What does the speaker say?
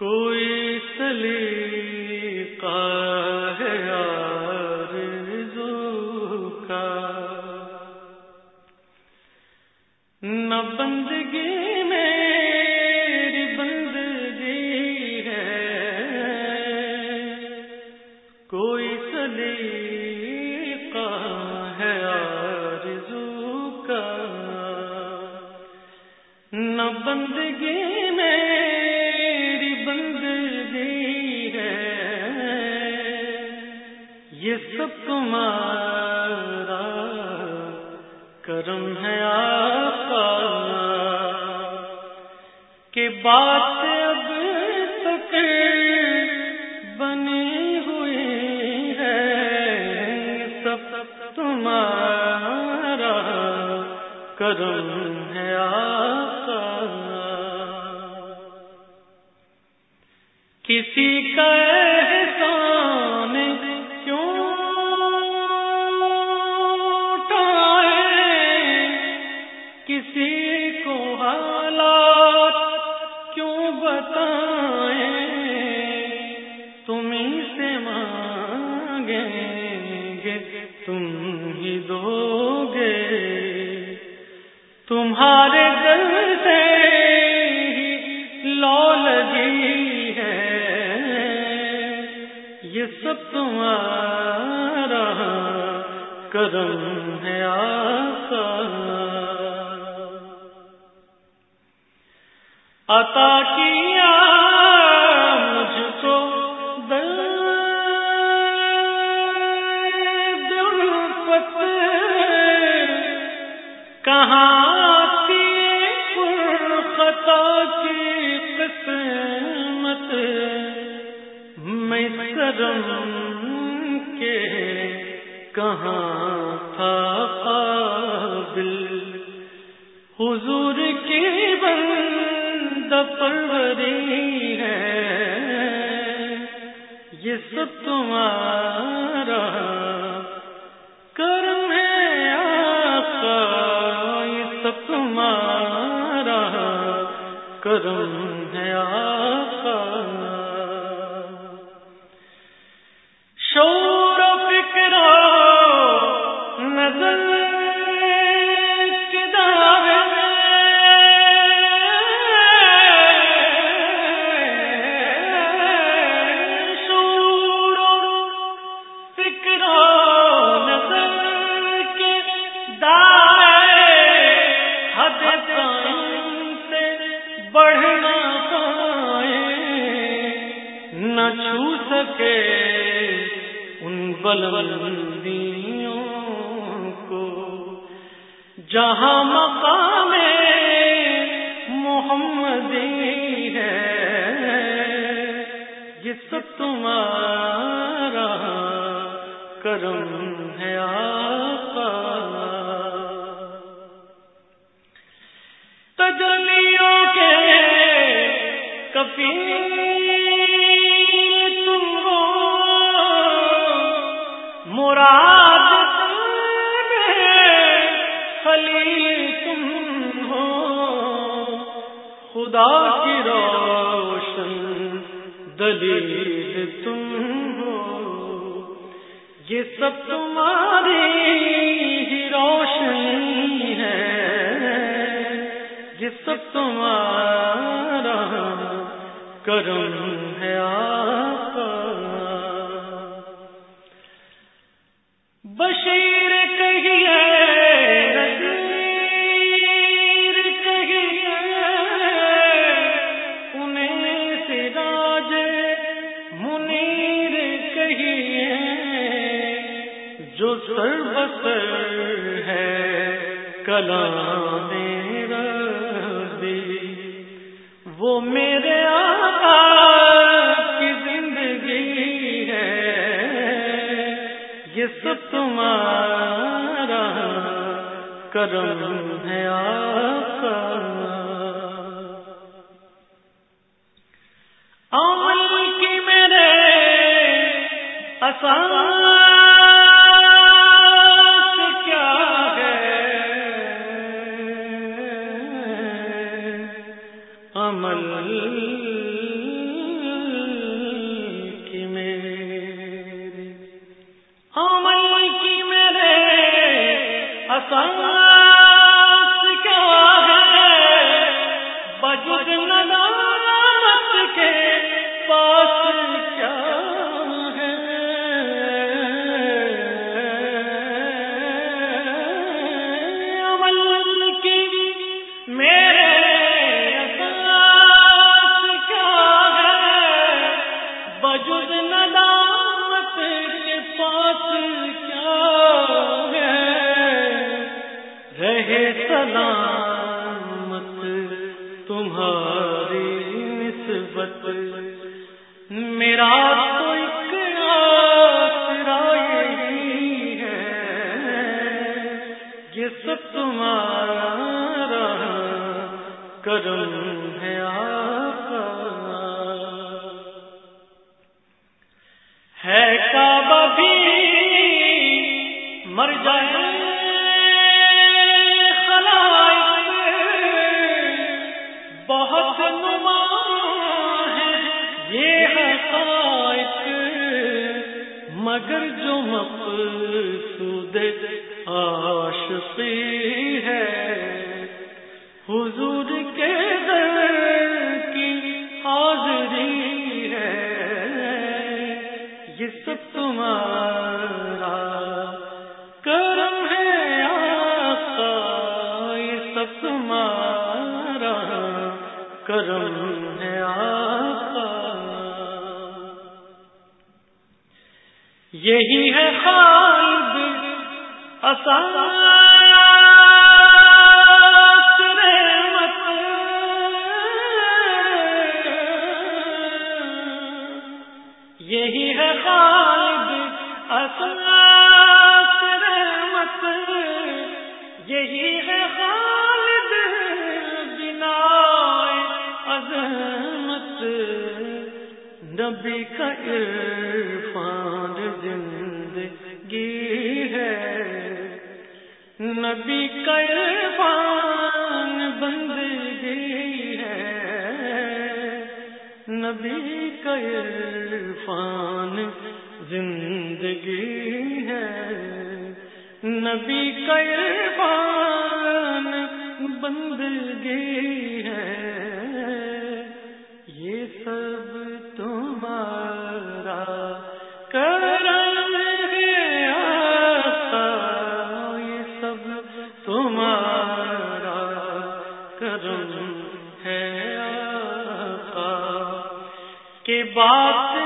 کوئی سلی ہے کا۔ نہ بندگی میری بندگی ہے۔ کوئی سلی کا ہے کا۔ نہ بندگی سب تمہارا کرم ہے آقا، کہ بات اب تک بنی ہوئی ہے، سب تمہارا کرم ہے آقا۔ کسی کا ہی سے مانگیں گے، تم ہی دو گے تمہارے دل سے ہی لو لگی ہے۔ یہ سب تمہارا کرم ہے آقا۔ عطا کیا کے کہاں تھا قابل؟ حضور کی بند پروری ہے۔ یہ سب تمہارا کرم ہے آقا، یہ سب تمہارا کرم جہاں مقام محمدی ہے جس تمہارا کرم ہے آقا۔ تجلیوں کے کفی تم ہو۔ خدا کی روشن دلیل تم ہو۔ یہ سب تمہاری ہی روشنی ہے۔ یہ سب تمہارا کرم ہے وہ میرے آقا کی زندگی ہے۔ یہ سب تمہارا کرم ہے آقا۔ اساس نسبت میرا مگر جو مقصود عاشقی ہے حضور کے در کی حاضری ہے۔ یہ سب تمہارا یہی ہے خالد اساس رحمت۔ یہی ہے خالد اساس رحمت۔ یہی ہے نبی کا عرفان زندگی ہے۔ نبی کا عرفان بندگی ہے۔ نبی کا عرفان زندگی ہے۔ نبی کا عرفان بندگی ہے۔ یہ سب کرم ہے آقا یہ سب تمہارا کرم ہے آقا۔ کہ بات